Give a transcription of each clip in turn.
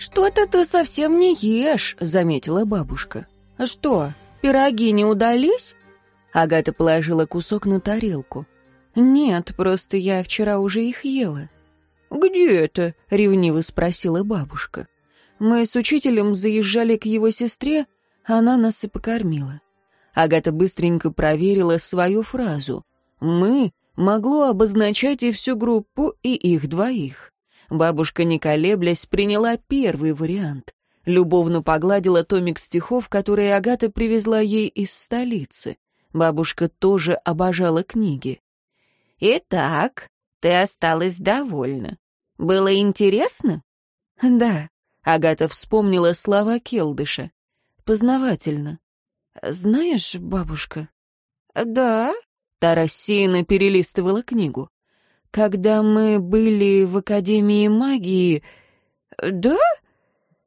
«Что-то ты совсем не ешь», — заметила бабушка. «Что, пироги не удались?» Агата положила кусок на тарелку. «Нет, просто я вчера уже их ела». «Где это?» — ревниво спросила бабушка. «Мы с учителем заезжали к его сестре, она нас и покормила». Агата быстренько проверила свою фразу. «Мы» могло обозначать и всю группу, и их двоих. Бабушка, не колеблясь, приняла первый вариант. Любовно погладила томик стихов, которые Агата привезла ей из столицы. Бабушка тоже обожала книги. «Итак, ты осталась довольна. Было интересно?» «Да», — Агата вспомнила слова Келдыша. «Познавательно. Знаешь, бабушка?» «Да?» — та рассеянно перелистывала книгу. «Когда мы были в Академии магии...» «Да?»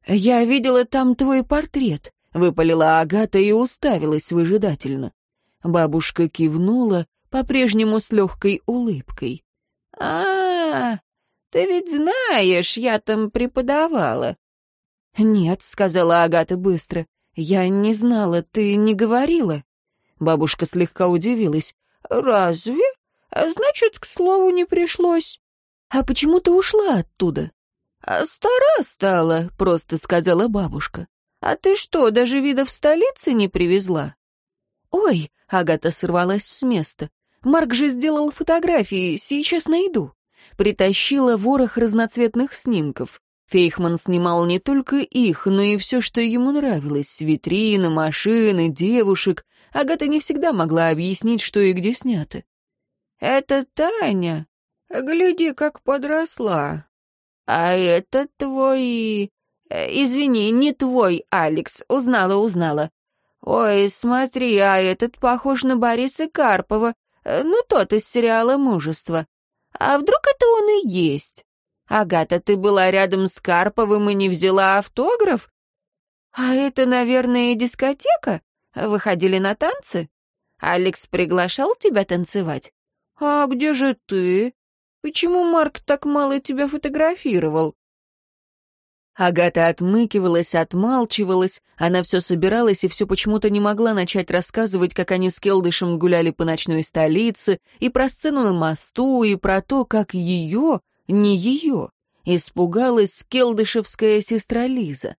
«Я видела там твой портрет», — выпалила Агата и уставилась выжидательно. Бабушка кивнула, по-прежнему с легкой улыбкой. а, -а, -а ты ведь знаешь, я там преподавала». «Нет», — сказала Агата быстро, — «я не знала, ты не говорила». Бабушка слегка удивилась. «Разве? Значит, к слову не пришлось». «А почему ты ушла оттуда?» «А «Стара стала», — просто сказала бабушка. «А ты что, даже вида в столице не привезла?» «Ой!» — Агата сорвалась с места. «Марк же сделал фотографии, сейчас найду». Притащила ворох разноцветных снимков. Фейхман снимал не только их, но и все, что ему нравилось. Витрины, машины, девушек. Агата не всегда могла объяснить, что и где снято. «Это Таня. Гляди, как подросла. «А это твой...» э, «Извини, не твой, Алекс. Узнала, узнала. Ой, смотри, а этот похож на Бориса Карпова. Э, ну, тот из сериала «Мужество». А вдруг это он и есть? Агата, ты была рядом с Карповым и не взяла автограф? А это, наверное, дискотека? Выходили на танцы? Алекс приглашал тебя танцевать? А где же ты? Почему Марк так мало тебя фотографировал?» Агата отмыкивалась, отмалчивалась, она все собиралась и все почему-то не могла начать рассказывать, как они с Келдышем гуляли по ночной столице, и про сцену на мосту, и про то, как ее, не ее, испугалась келдышевская сестра Лиза.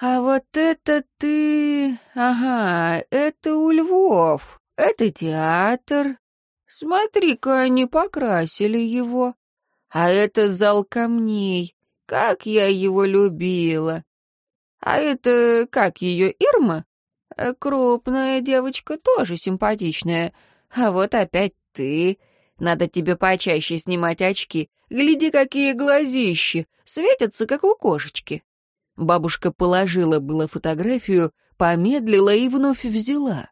«А вот это ты... Ага, это у Львов, это театр, Смотри-ка, они покрасили его. А это зал камней. Как я его любила. А это, как ее, Ирма? Э, крупная девочка, тоже симпатичная. А вот опять ты. Надо тебе почаще снимать очки. Гляди, какие глазищи. Светятся, как у кошечки. Бабушка положила было фотографию, помедлила и вновь взяла.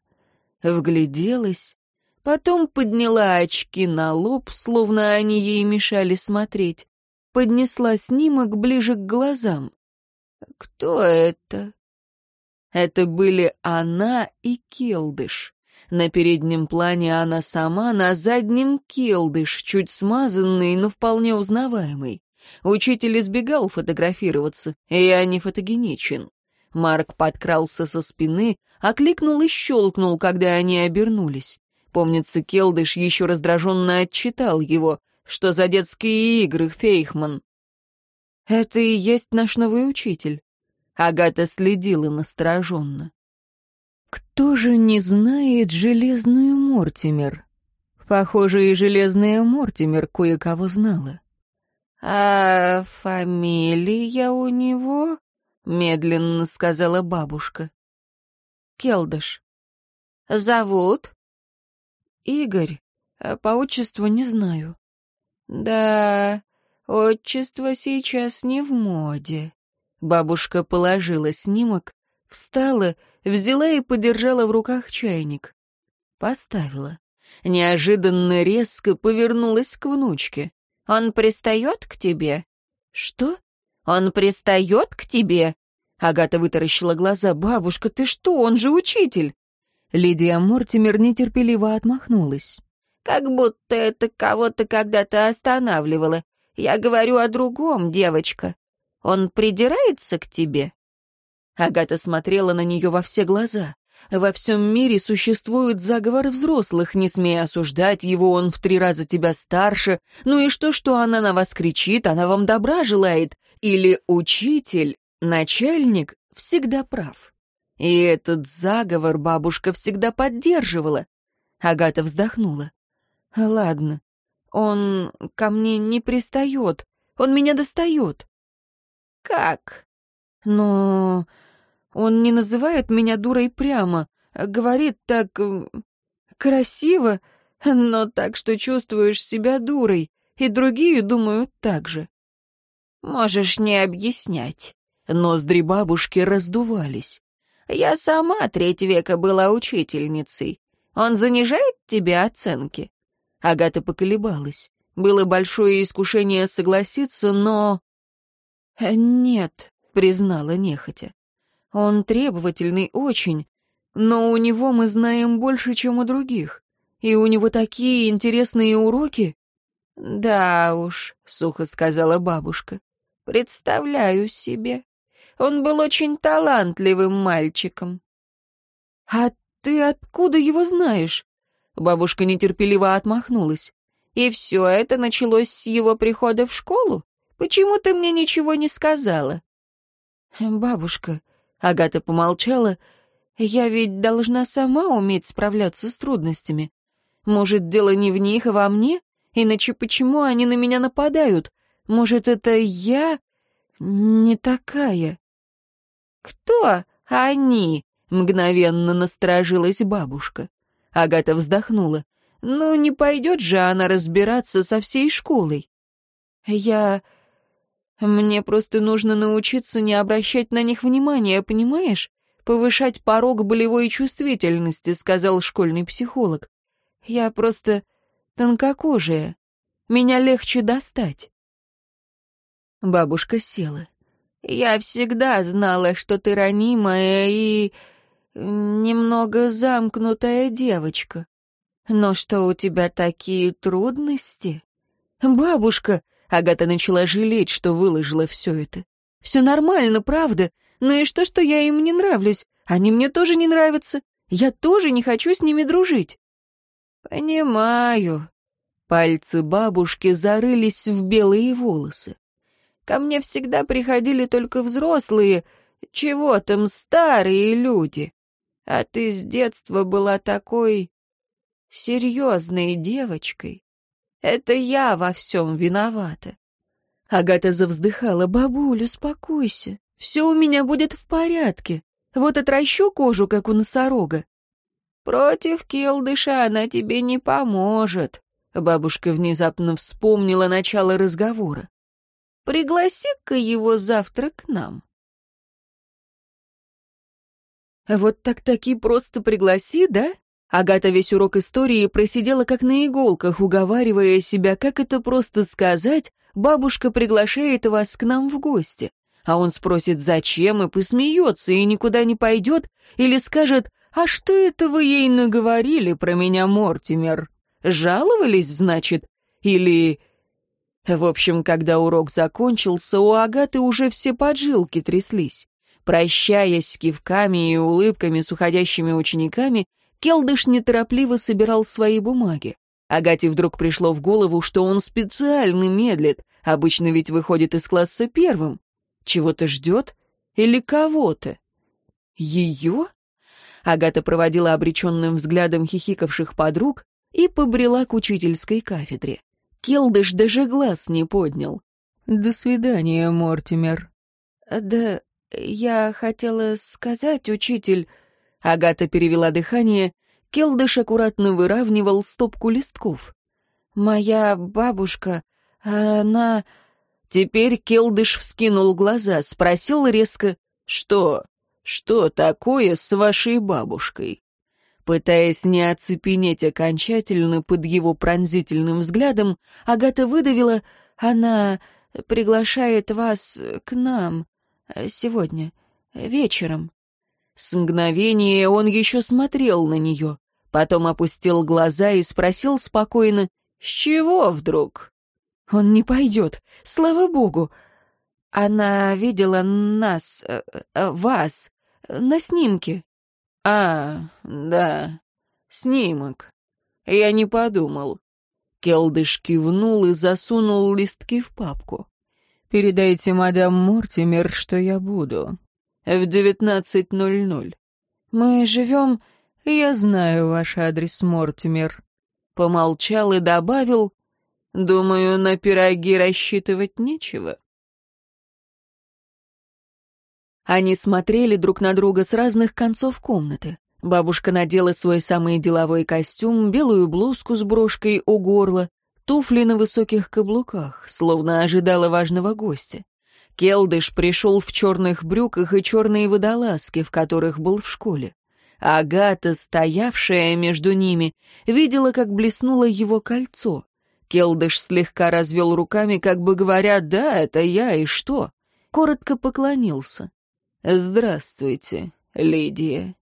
Вгляделась, Потом подняла очки на лоб, словно они ей мешали смотреть. Поднесла снимок ближе к глазам. «Кто это?» Это были она и Келдыш. На переднем плане она сама, на заднем Келдыш, чуть смазанный, но вполне узнаваемый. Учитель избегал фотографироваться, я не фотогеничен. Марк подкрался со спины, окликнул и щелкнул, когда они обернулись. Помнится, Келдыш еще раздраженно отчитал его, что за детские игры, Фейхман. Это и есть наш новый учитель. Агата следила настороженно. Кто же не знает железную Мортимер? Похоже, и железная Мортимер кое-кого знала. «А фамилия у него?» — медленно сказала бабушка. «Келдыш». «Зовут?» Игорь. А по отчеству не знаю. Да, отчество сейчас не в моде. Бабушка положила снимок, встала, взяла и подержала в руках чайник. Поставила. Неожиданно резко повернулась к внучке. «Он пристает к тебе?» «Что?» «Он пристает к тебе?» Агата вытаращила глаза. «Бабушка, ты что? Он же учитель!» Лидия Мортимер нетерпеливо отмахнулась. «Как будто это кого-то когда-то останавливало. Я говорю о другом, девочка. Он придирается к тебе?» Агата смотрела на нее во все глаза. Во всем мире существует заговор взрослых, не смея осуждать его, он в три раза тебя старше. Ну и что, что она на вас кричит, она вам добра желает. Или учитель, начальник всегда прав. И этот заговор бабушка всегда поддерживала. Агата вздохнула. «Ладно, он ко мне не пристает, он меня достает». «Как?» «Но он не называет меня дурой прямо, говорит так... красиво, но так, что чувствуешь себя дурой, и другие думают так же». «Можешь не объяснять». Ноздри бабушки раздувались. «Я сама треть века была учительницей. Он занижает тебе оценки?» Агата поколебалась. Было большое искушение согласиться, но... «Нет», — признала нехотя. «Он требовательный очень, но у него мы знаем больше, чем у других. И у него такие интересные уроки». «Да уж», — сухо сказала бабушка. «Представляю себе. Он был очень талантливым мальчиком». «А ты откуда его знаешь?» Бабушка нетерпеливо отмахнулась. «И все это началось с его прихода в школу? Почему ты мне ничего не сказала?» «Бабушка», — Агата помолчала, — «я ведь должна сама уметь справляться с трудностями. Может, дело не в них, а во мне? Иначе почему они на меня нападают? Может, это я не такая?» «Кто они?» — мгновенно насторожилась бабушка. Агата вздохнула. «Ну, не пойдет же она разбираться со всей школой». «Я... Мне просто нужно научиться не обращать на них внимания, понимаешь? Повышать порог болевой чувствительности», — сказал школьный психолог. «Я просто тонкокожая. Меня легче достать». Бабушка села. «Я всегда знала, что ты ранимая и немного замкнутая девочка. Но что у тебя такие трудности? Бабушка, Агата начала жалеть, что выложила все это. Все нормально, правда. Ну и что, что я им не нравлюсь? Они мне тоже не нравятся. Я тоже не хочу с ними дружить. Понимаю. Пальцы бабушки зарылись в белые волосы. Ко мне всегда приходили только взрослые, чего там старые люди. А ты с детства была такой серьезной девочкой. Это я во всем виновата. Агата завздыхала. «Бабуль, успокойся. Все у меня будет в порядке. Вот отращу кожу, как у носорога». «Против Келдыша она тебе не поможет», — бабушка внезапно вспомнила начало разговора. «Пригласи-ка его завтра к нам». Вот так-таки просто пригласи, да? Агата весь урок истории просидела как на иголках, уговаривая себя, как это просто сказать, бабушка приглашает вас к нам в гости. А он спросит, зачем, и посмеется, и никуда не пойдет, или скажет, а что это вы ей наговорили про меня, Мортимер? Жаловались, значит? Или... В общем, когда урок закончился, у Агаты уже все поджилки тряслись. Прощаясь с кивками и улыбками с уходящими учениками, Келдыш неторопливо собирал свои бумаги. Агате вдруг пришло в голову, что он специально медлит, обычно ведь выходит из класса первым. Чего-то ждет? Или кого-то? Ее? Агата проводила обреченным взглядом хихикавших подруг и побрела к учительской кафедре. Келдыш даже глаз не поднял. «До свидания, Мортимер». «Да «Я хотела сказать, учитель...» Агата перевела дыхание. Келдыш аккуратно выравнивал стопку листков. «Моя бабушка, она...» Теперь Келдыш вскинул глаза, спросил резко, «Что? Что такое с вашей бабушкой?» Пытаясь не оцепенеть окончательно под его пронзительным взглядом, Агата выдавила, «Она приглашает вас к нам». Э, сегодня, вечером». С мгновения он еще смотрел на нее, потом опустил глаза и спросил спокойно, «С чего вдруг?» «Он не пойдет, слава богу!» Она видела нас, э, э, вас, на снимке. А, да, снимок. Я не подумал. Келдыш кивнул и засунул листки в папку. «Передайте мадам Мортимер, что я буду. В девятнадцать ноль ноль. Мы живем...» «Я знаю ваш адрес, Мортимер». Помолчал и добавил, «Думаю, на пироги рассчитывать нечего». Они смотрели друг на друга с разных концов комнаты. Бабушка надела свой самый деловой костюм, белую блузку с брошкой у горла, туфли на высоких каблуках, словно ожидала важного гостя. Келдыш пришел в черных брюках и черные водолазки, в которых был в школе. Агата, стоявшая между ними, видела, как блеснуло его кольцо. Келдыш слегка развел руками, как бы говоря, «Да, это я, и что?» Коротко поклонился. «Здравствуйте, Лидия».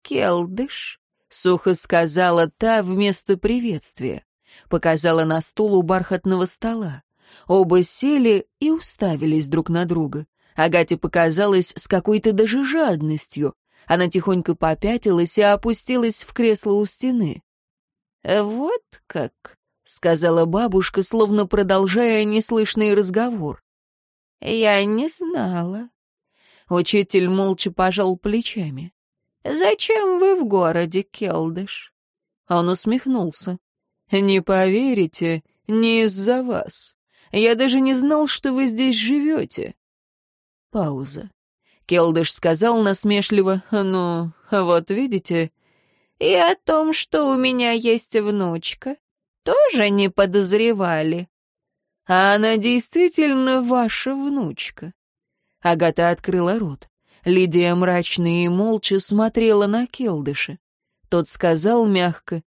«Келдыш», — сухо сказала та вместо приветствия. Показала на стул у бархатного стола. Оба сели и уставились друг на друга. Агате показалось с какой-то даже жадностью. Она тихонько попятилась и опустилась в кресло у стены. «Вот как», — сказала бабушка, словно продолжая неслышный разговор. «Я не знала». Учитель молча пожал плечами. «Зачем вы в городе, Келдыш?» Он усмехнулся. «Не поверите, не из-за вас. Я даже не знал, что вы здесь живете». Пауза. Келдыш сказал насмешливо, «Ну, вот видите, и о том, что у меня есть внучка, тоже не подозревали». «А она действительно ваша внучка?» Агата открыла рот. Лидия мрачно и молча смотрела на Келдыша. Тот сказал мягко,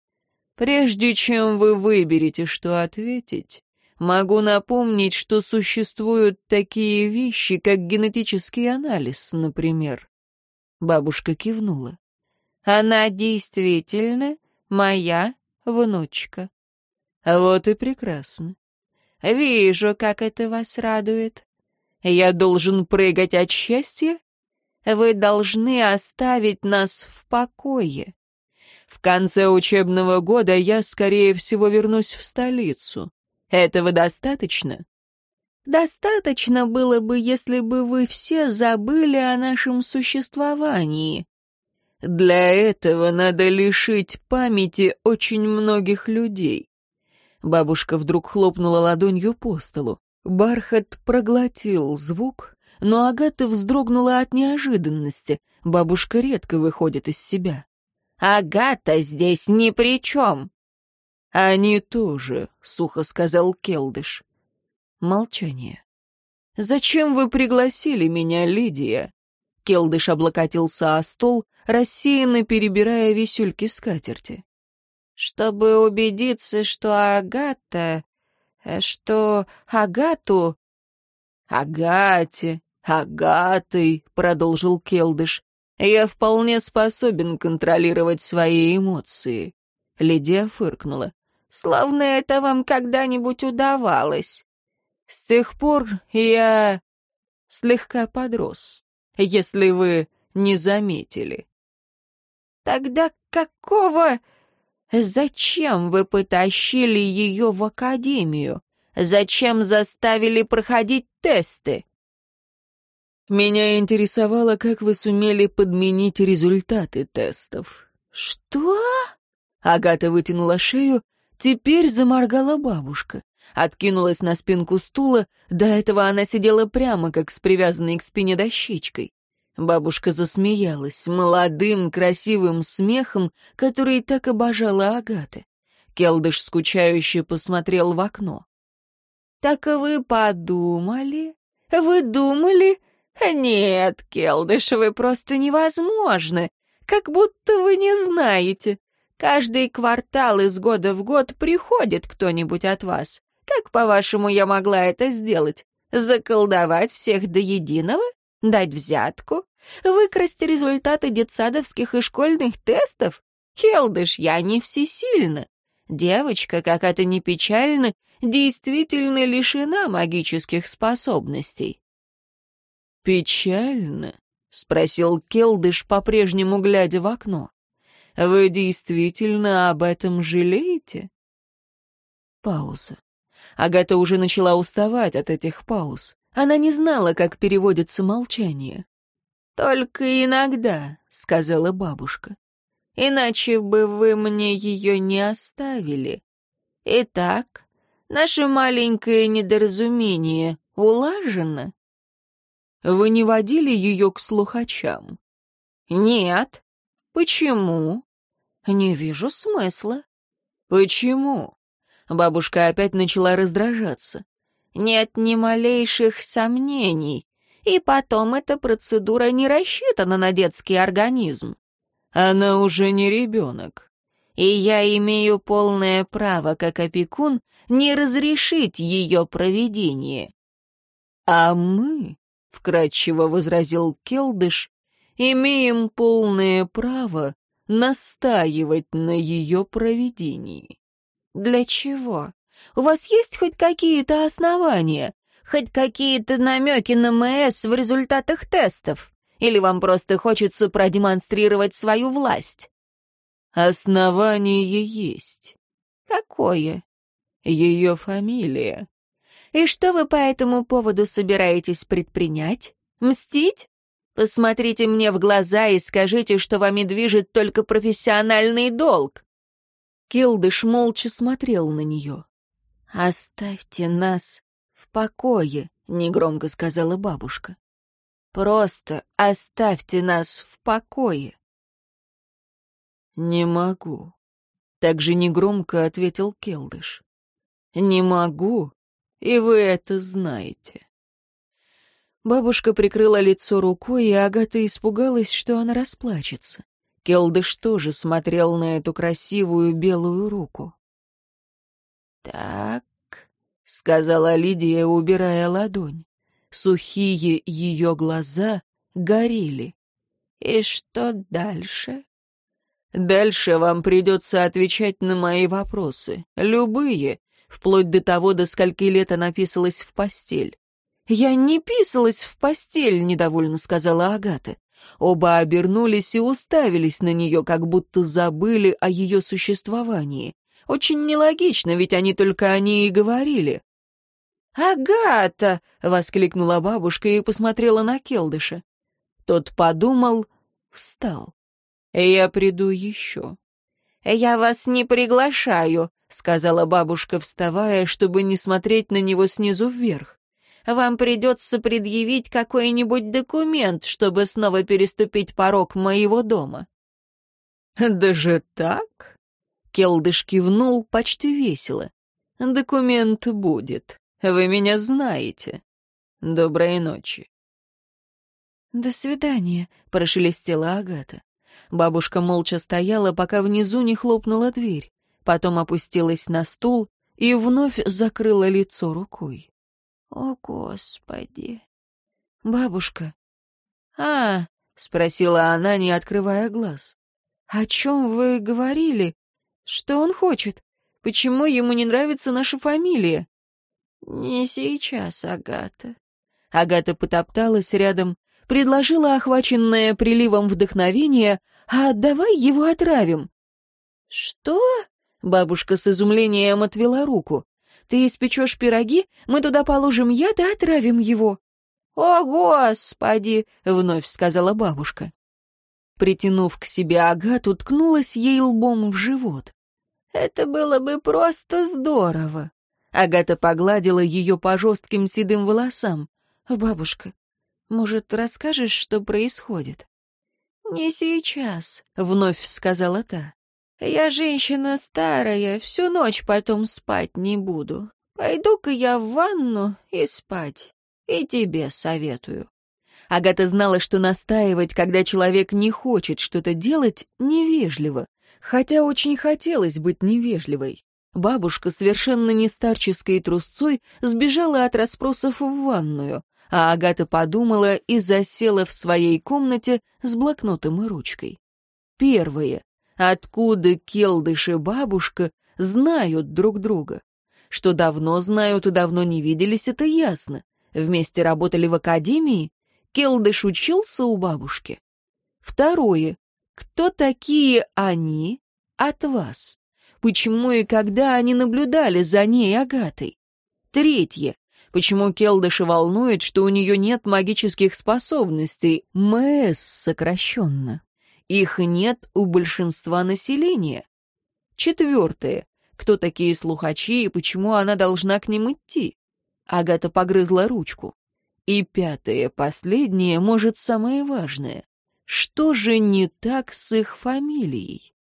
«Прежде чем вы выберете, что ответить, могу напомнить, что существуют такие вещи, как генетический анализ, например». Бабушка кивнула. «Она действительно моя внучка». «Вот и прекрасно. Вижу, как это вас радует. Я должен прыгать от счастья вы должны оставить нас в покое. В конце учебного года я, скорее всего, вернусь в столицу. Этого достаточно? Достаточно было бы, если бы вы все забыли о нашем существовании. Для этого надо лишить памяти очень многих людей. Бабушка вдруг хлопнула ладонью по столу. Бархат проглотил звук, но Агата вздрогнула от неожиданности. Бабушка редко выходит из себя. «Агата здесь ни при чем!» «Они тоже», — сухо сказал Келдыш. Молчание. «Зачем вы пригласили меня, Лидия?» Келдыш облокотился о стол, рассеянно перебирая висюльки скатерти. «Чтобы убедиться, что Агата... Э, что Агату...» «Агате, «Агатой», — продолжил Келдыш, — «я вполне способен контролировать свои эмоции». Лидия фыркнула. «Словно это вам когда-нибудь удавалось». «С тех пор я слегка подрос, если вы не заметили». «Тогда какого...» «Зачем вы потащили ее в академию? Зачем заставили проходить тесты?» Меня интересовало, как вы сумели подменить результаты тестов. Что? Агата вытянула шею, теперь заморгала бабушка. Откинулась на спинку стула, до этого она сидела прямо, как с привязанной к спине дощечкой. Бабушка засмеялась молодым, красивым смехом, который так обожала Агата. Келдыш скучающе посмотрел в окно. «Так вы подумали? Вы думали, «Нет, Келдыш, вы просто невозможны. Как будто вы не знаете. Каждый квартал из года в год приходит кто-нибудь от вас. Как, по-вашему, я могла это сделать? Заколдовать всех до единого? Дать взятку? Выкрасть результаты детсадовских и школьных тестов? Келдыш, я не всесильна. Девочка, как это ни печально, действительно лишена магических способностей. «Печально?» — спросил Келдыш, по-прежнему глядя в окно. «Вы действительно об этом жалеете?» Пауза. Агата уже начала уставать от этих пауз. Она не знала, как переводится молчание. «Только иногда», — сказала бабушка. «Иначе бы вы мне ее не оставили. Итак, наше маленькое недоразумение улажено?» «Вы не водили ее к слухачам?» «Нет». «Почему?» «Не вижу смысла». «Почему?» Бабушка опять начала раздражаться. «Нет ни малейших сомнений. И потом эта процедура не рассчитана на детский организм. Она уже не ребенок. И я имею полное право, как опекун, не разрешить ее проведение. А мы, — вкратчиво возразил Келдыш, — имеем полное право настаивать на ее проведении. Для чего? У вас есть хоть какие-то основания? Хоть какие-то намеки на МС в результатах тестов? Или вам просто хочется продемонстрировать свою власть? Основание есть. Какое? Ее фамилия. И что вы по этому поводу собираетесь предпринять? Мстить? Посмотрите мне в глаза и скажите, что вами движет только профессиональный долг. Келдыш молча смотрел на нее. «Оставьте нас в покое», — негромко сказала бабушка. «Просто оставьте нас в покое». «Не могу», — так же негромко ответил Келдыш. «Не могу, и вы это знаете». Бабушка прикрыла лицо рукой, и Агата испугалась, что она расплачется. Келдыш тоже смотрел на эту красивую белую руку. «Так», — сказала Лидия, убирая ладонь. Сухие ее глаза горели. «И что дальше?» «Дальше вам придется отвечать на мои вопросы. Любые, вплоть до того, до скольки лет она писалась в постель». «Я не писалась в постель», — недовольно сказала Агата. Оба обернулись и уставились на нее, как будто забыли о ее существовании. Очень нелогично, ведь они только о ней и говорили. «Агата!» — воскликнула бабушка и посмотрела на Келдыша. Тот подумал, встал. «Я приду еще». «Я вас не приглашаю», — сказала бабушка, вставая, чтобы не смотреть на него снизу вверх вам придется предъявить какой-нибудь документ, чтобы снова переступить порог моего дома». «Даже так?» Келдыш кивнул почти весело. «Документ будет. Вы меня знаете. Доброй ночи». «До свидания», — прошелестела Агата. Бабушка молча стояла, пока внизу не хлопнула дверь. Потом опустилась на стул и вновь закрыла лицо рукой. О, Господи! Бабушка. А, спросила она, не открывая глаз. О чем вы говорили? Что он хочет? Почему ему не нравится наша фамилия? Не сейчас, Агата. Агата потопталась рядом, предложила охваченное приливом вдохновения, а давай его отравим. Что? Бабушка с изумлением отвела руку. Ты испечешь пироги, мы туда положим яд и отравим его». «О, Господи!» — вновь сказала бабушка. Притянув к себе Агату, ткнулась ей лбом в живот. «Это было бы просто здорово!» Агата погладила ее по жестким седым волосам. «Бабушка, может, расскажешь, что происходит?» «Не сейчас», — вновь сказала та. Я женщина старая, всю ночь потом спать не буду. Пойду-ка я в ванну и спать. И тебе советую». Агата знала, что настаивать, когда человек не хочет что-то делать, невежливо, хотя очень хотелось быть невежливой. Бабушка, совершенно не старческой трусцой, сбежала от расспросов в ванную, а Агата подумала и засела в своей комнате с блокнотом и ручкой. Первое. Откуда Келдыш и бабушка знают друг друга? Что давно знают и давно не виделись, это ясно. Вместе работали в академии. Келдыш учился у бабушки. Второе. Кто такие они от вас? Почему и когда они наблюдали за ней Агатой? Третье. Почему Келдыша волнует, что у нее нет магических способностей, МС сокращенно? Их нет у большинства населения. Четвертое. Кто такие слухачи и почему она должна к ним идти? Агата погрызла ручку. И пятое, последнее, может, самое важное. Что же не так с их фамилией?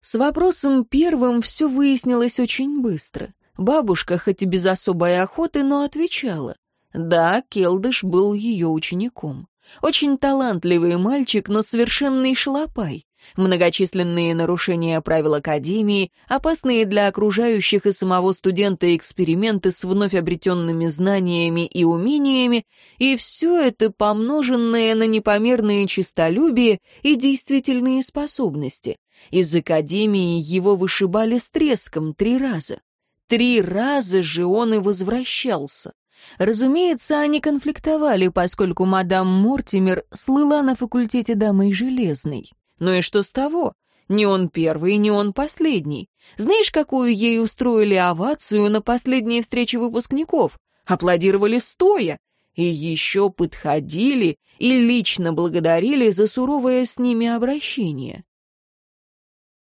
С вопросом первым все выяснилось очень быстро. Бабушка, хоть и без особой охоты, но отвечала. Да, Келдыш был ее учеником. Очень талантливый мальчик, но совершенный шалопай. Многочисленные нарушения правил Академии, опасные для окружающих и самого студента эксперименты с вновь обретенными знаниями и умениями, и все это помноженное на непомерное честолюбие и действительные способности. Из Академии его вышибали с треском три раза. Три раза же он и возвращался. Разумеется, они конфликтовали, поскольку мадам Мортимер слыла на факультете дамой железной. Ну и что с того? Не он первый, не он последний. Знаешь, какую ей устроили овацию на последней встрече выпускников? Аплодировали стоя. И еще подходили и лично благодарили за суровое с ними обращение.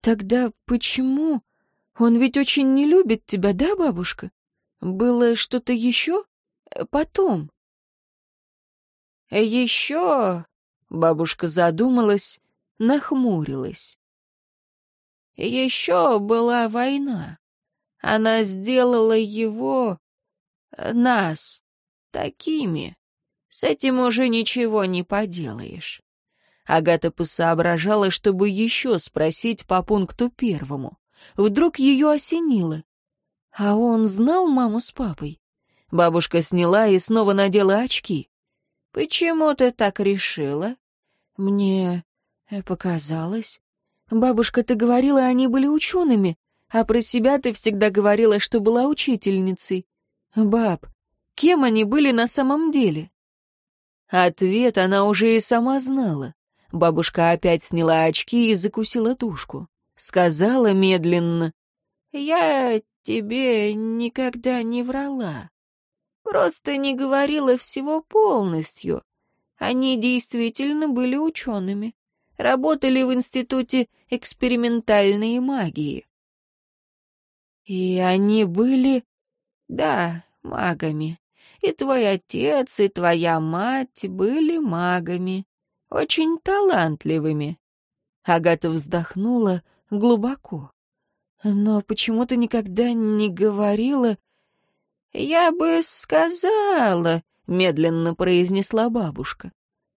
«Тогда почему? Он ведь очень не любит тебя, да, бабушка? Было что-то еще? Потом?» «Еще?» — бабушка задумалась, нахмурилась. Еще была война. Она сделала его, нас, такими. С этим уже ничего не поделаешь. Агата посоображала, чтобы еще спросить по пункту первому. Вдруг ее осенило. А он знал маму с папой? Бабушка сняла и снова надела очки. «Почему ты так решила?» «Мне Э, «Показалось. Бабушка, ты говорила, они были учеными, а про себя ты всегда говорила, что была учительницей. Баб, кем они были на самом деле?» Ответ она уже и сама знала. Бабушка опять сняла очки и закусила тушку. Сказала медленно, «Я тебе никогда не врала. Просто не говорила всего полностью. Они действительно были учеными работали в Институте экспериментальной магии. И они были, да, магами. И твой отец, и твоя мать были магами, очень талантливыми. Агата вздохнула глубоко. Но почему ты никогда не говорила... Я бы сказала, медленно произнесла бабушка.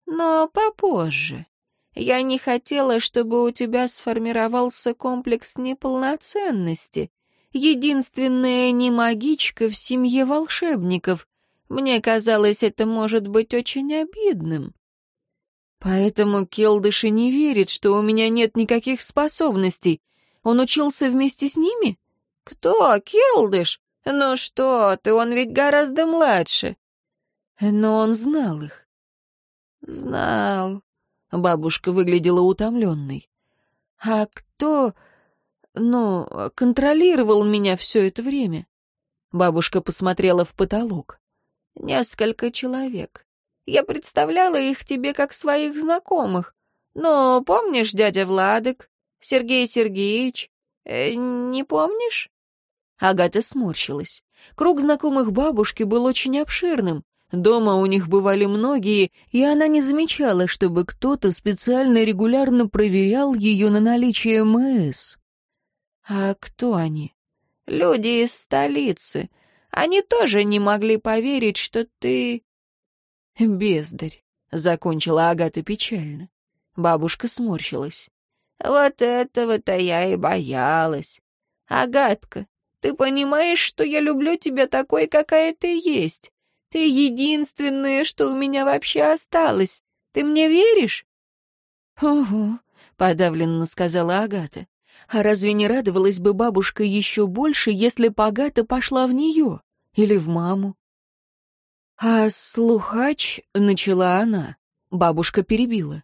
Но попозже. Я не хотела, чтобы у тебя сформировался комплекс неполноценности. Единственная не магичка в семье волшебников. Мне казалось, это может быть очень обидным. Поэтому Келдыш и не верит, что у меня нет никаких способностей. Он учился вместе с ними? Кто, Келдыш? Ну что ты, он ведь гораздо младше. Но он знал их. Знал. Бабушка выглядела утомленной. «А кто, ну, контролировал меня все это время?» Бабушка посмотрела в потолок. «Несколько человек. Я представляла их тебе как своих знакомых. Но помнишь дядя Владык, Сергей Сергеевич? Э, не помнишь?» Агата сморщилась. Круг знакомых бабушки был очень обширным. Дома у них бывали многие, и она не замечала, чтобы кто-то специально регулярно проверял ее на наличие МС. «А кто они?» «Люди из столицы. Они тоже не могли поверить, что ты...» «Бездарь», — закончила Агата печально. Бабушка сморщилась. «Вот этого-то я и боялась. Агатка, ты понимаешь, что я люблю тебя такой, какая ты есть? Ты единственное, что у меня вообще осталось. Ты мне веришь?» «Угу», — подавленно сказала Агата. А разве не радовалась бы бабушка еще больше, если б Агата пошла в нее или в маму? «А слухач?» — начала она. Бабушка перебила.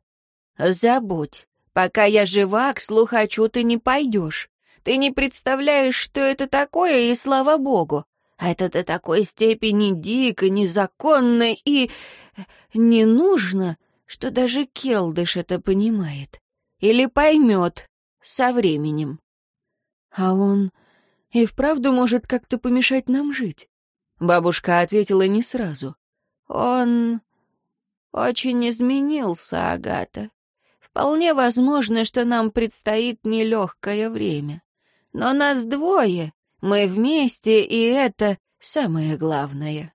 «Забудь. Пока я жива, к слухачу ты не пойдешь. Ты не представляешь, что это такое, и слава богу. Это до такой степени дико, незаконно и... не нужно, что даже Келдыш это понимает. Или поймет со временем. А он и вправду может как-то помешать нам жить? Бабушка ответила не сразу. Он очень изменился, Агата. Вполне возможно, что нам предстоит нелегкое время. Но нас двое, мы вместе, и это самое главное.